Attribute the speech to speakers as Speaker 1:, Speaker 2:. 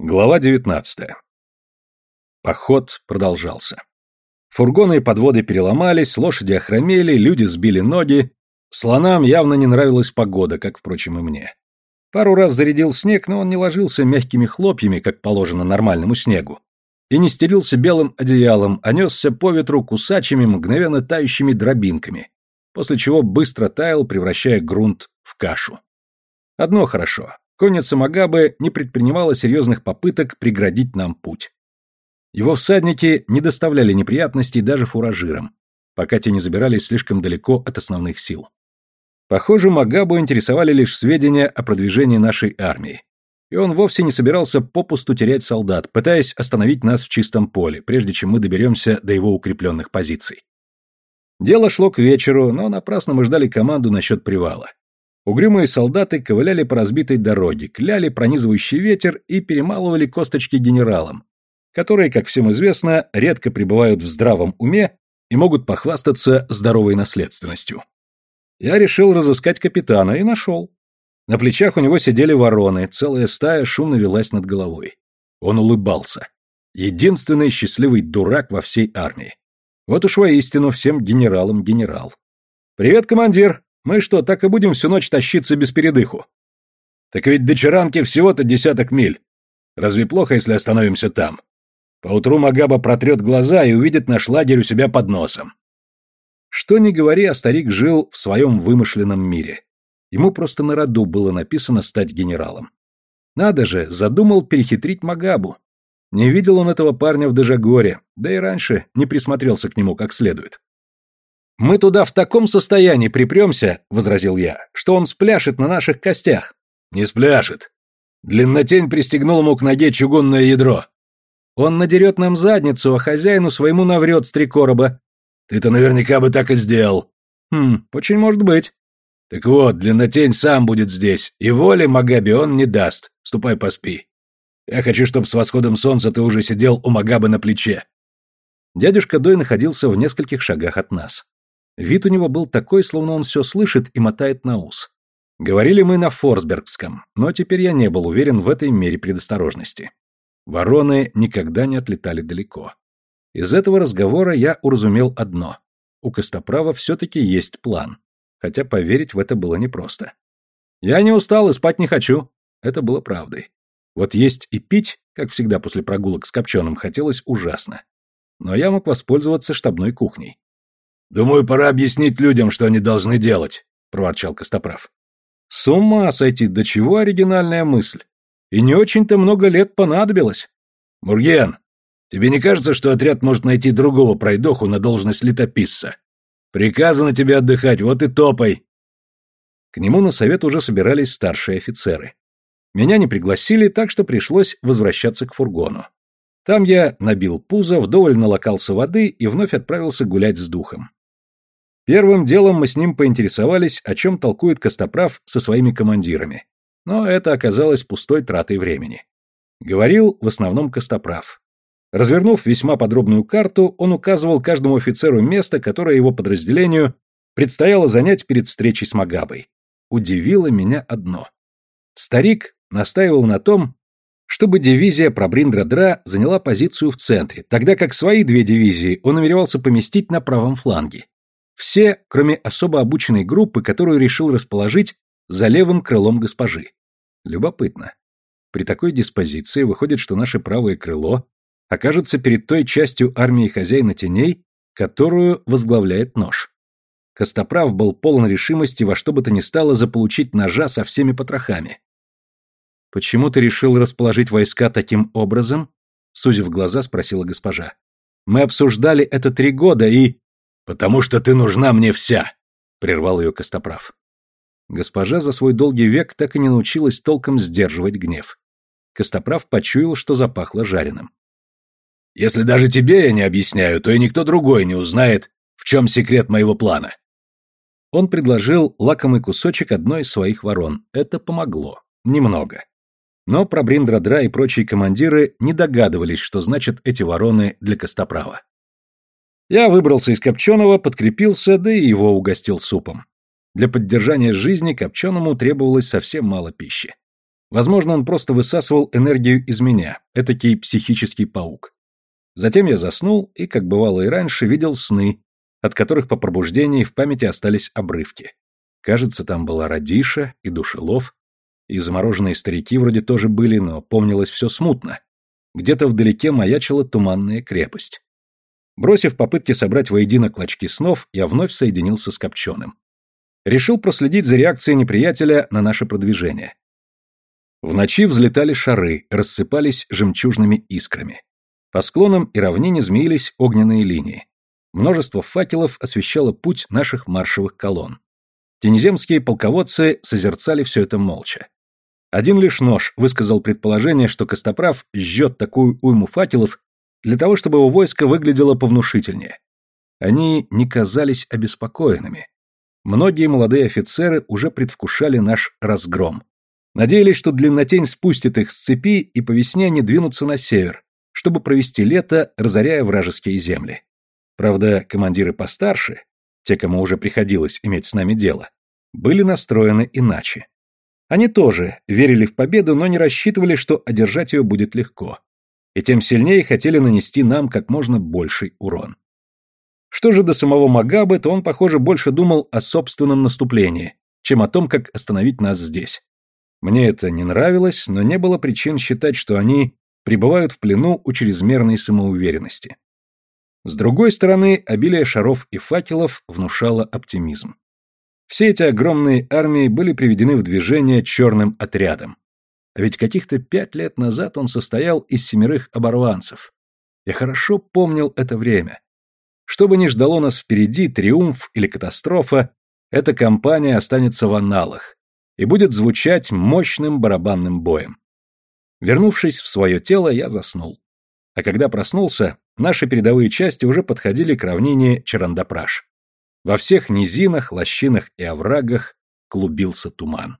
Speaker 1: Глава 19. Поход продолжался. Фургоны и подводы переломались, лошади охромели, люди сбили ноги. Слонам явно не нравилась погода, как, впрочем, и мне. Пару раз зарядил снег, но он не ложился мягкими хлопьями, как положено нормальному снегу, и не стелился белым одеялом, а несся по ветру кусачими, мгновенно тающими дробинками, после чего быстро таял, превращая грунт в кашу. Одно хорошо. Конница Магабы не предпринимала серьезных попыток преградить нам путь. Его всадники не доставляли неприятностей даже фуражирам, пока те не забирались слишком далеко от основных сил. Похоже, Магабу интересовали лишь сведения о продвижении нашей армии. И он вовсе не собирался попусту терять солдат, пытаясь остановить нас в чистом поле, прежде чем мы доберемся до его укрепленных позиций. Дело шло к вечеру, но напрасно мы ждали команду насчет привала. Угрюмые солдаты ковыляли по разбитой дороге, кляли пронизывающий ветер и перемалывали косточки генералам, которые, как всем известно, редко пребывают в здравом уме и могут похвастаться здоровой наследственностью. Я решил разыскать капитана и нашел. На плечах у него сидели вороны, целая стая шумно велась над головой. Он улыбался. Единственный счастливый дурак во всей армии. Вот уж воистину всем генералам генерал. «Привет, командир!» Мы что, так и будем всю ночь тащиться без передыху? Так ведь до Чаранки всего-то десяток миль. Разве плохо, если остановимся там? Поутру Магаба протрет глаза и увидит наш лагерь у себя под носом. Что ни говори, а старик жил в своем вымышленном мире. Ему просто на роду было написано стать генералом. Надо же, задумал перехитрить Магабу. Не видел он этого парня в Дежагоре, да и раньше не присмотрелся к нему как следует. «Мы туда в таком состоянии припремся», — возразил я, — «что он спляшет на наших костях». «Не спляшет. Длиннотень пристегнул ему к ноге чугунное ядро». «Он надерет нам задницу, а хозяину своему наврет с три короба». «Ты-то наверняка бы так и сделал». «Хм, очень может быть». «Так вот, длиннотень сам будет здесь, и воли Магаби он не даст. Ступай поспи. Я хочу, чтобы с восходом солнца ты уже сидел у Магабы на плече». Дядюшка Дой находился в нескольких шагах от нас. Вид у него был такой, словно он все слышит и мотает на ус. Говорили мы на Форсбергском, но теперь я не был уверен в этой мере предосторожности. Вороны никогда не отлетали далеко. Из этого разговора я уразумел одно. У Костоправа все-таки есть план. Хотя поверить в это было непросто. «Я не устал и спать не хочу». Это было правдой. Вот есть и пить, как всегда после прогулок с Копченым, хотелось ужасно. Но я мог воспользоваться штабной кухней. «Думаю, пора объяснить людям, что они должны делать», — проворчал Костоправ. «С ума сойти, до чего оригинальная мысль. И не очень-то много лет понадобилось». «Мурген, тебе не кажется, что отряд может найти другого пройдоху на должность летописца? Приказано тебе отдыхать, вот и топай». К нему на совет уже собирались старшие офицеры. Меня не пригласили, так что пришлось возвращаться к фургону. Там я набил пузо, вдоволь налокался воды и вновь отправился гулять с духом. Первым делом мы с ним поинтересовались, о чем толкует Костоправ со своими командирами. Но это оказалось пустой тратой времени. Говорил в основном Костоправ. Развернув весьма подробную карту, он указывал каждому офицеру место, которое его подразделению предстояло занять перед встречей с Магабой. Удивило меня одно. Старик настаивал на том, чтобы дивизия Пробриндра-Дра заняла позицию в центре, тогда как свои две дивизии он намеревался поместить на правом фланге. Все, кроме особо обученной группы, которую решил расположить за левым крылом госпожи. Любопытно. При такой диспозиции выходит, что наше правое крыло окажется перед той частью армии хозяина теней, которую возглавляет нож. Костоправ был полон решимости во что бы то ни стало заполучить ножа со всеми потрохами. «Почему ты решил расположить войска таким образом?» Сузив глаза, спросила госпожа. «Мы обсуждали это три года и...» «Потому что ты нужна мне вся!» — прервал ее Костоправ. Госпожа за свой долгий век так и не научилась толком сдерживать гнев. Костоправ почуял, что запахло жареным. «Если даже тебе я не объясняю, то и никто другой не узнает, в чем секрет моего плана». Он предложил лакомый кусочек одной из своих ворон. Это помогло. Немного. Но Пробриндра-Дра и прочие командиры не догадывались, что значат эти вороны для Костоправа. Я выбрался из Копченого, подкрепился, да и его угостил супом. Для поддержания жизни Копченому требовалось совсем мало пищи. Возможно, он просто высасывал энергию из меня, этакий психический паук. Затем я заснул и, как бывало и раньше, видел сны, от которых по пробуждении в памяти остались обрывки. Кажется, там была Радиша и Душелов, и замороженные старики вроде тоже были, но помнилось все смутно. Где-то вдалеке маячила туманная крепость. Бросив попытки собрать воедино клочки снов, я вновь соединился с Копченым. Решил проследить за реакцией неприятеля на наше продвижение. В ночи взлетали шары, рассыпались жемчужными искрами. По склонам и равнине змеились огненные линии. Множество факелов освещало путь наших маршевых колонн. Тенеземские полководцы созерцали все это молча. Один лишь нож высказал предположение, что Костоправ жжет такую уйму факелов для того, чтобы его войско выглядело повнушительнее. Они не казались обеспокоенными. Многие молодые офицеры уже предвкушали наш разгром. Надеялись, что длиннотень спустит их с цепи, и по весне они двинутся на север, чтобы провести лето, разоряя вражеские земли. Правда, командиры постарше, те, кому уже приходилось иметь с нами дело, были настроены иначе. Они тоже верили в победу, но не рассчитывали, что одержать ее будет легко. И тем сильнее хотели нанести нам как можно больший урон. Что же до самого Магабы, то он, похоже, больше думал о собственном наступлении, чем о том, как остановить нас здесь. Мне это не нравилось, но не было причин считать, что они пребывают в плену у чрезмерной самоуверенности. С другой стороны, обилие шаров и факелов внушало оптимизм. Все эти огромные армии были приведены в движение черным отрядом. А ведь каких-то пять лет назад он состоял из семерых оборванцев. Я хорошо помнил это время. Что бы ни ждало нас впереди, триумф или катастрофа, эта кампания останется в аналах, и будет звучать мощным барабанным боем. Вернувшись в свое тело, я заснул. А когда проснулся, наши передовые части уже подходили к равнине Чарандапраш. Во всех низинах, лощинах и оврагах клубился туман.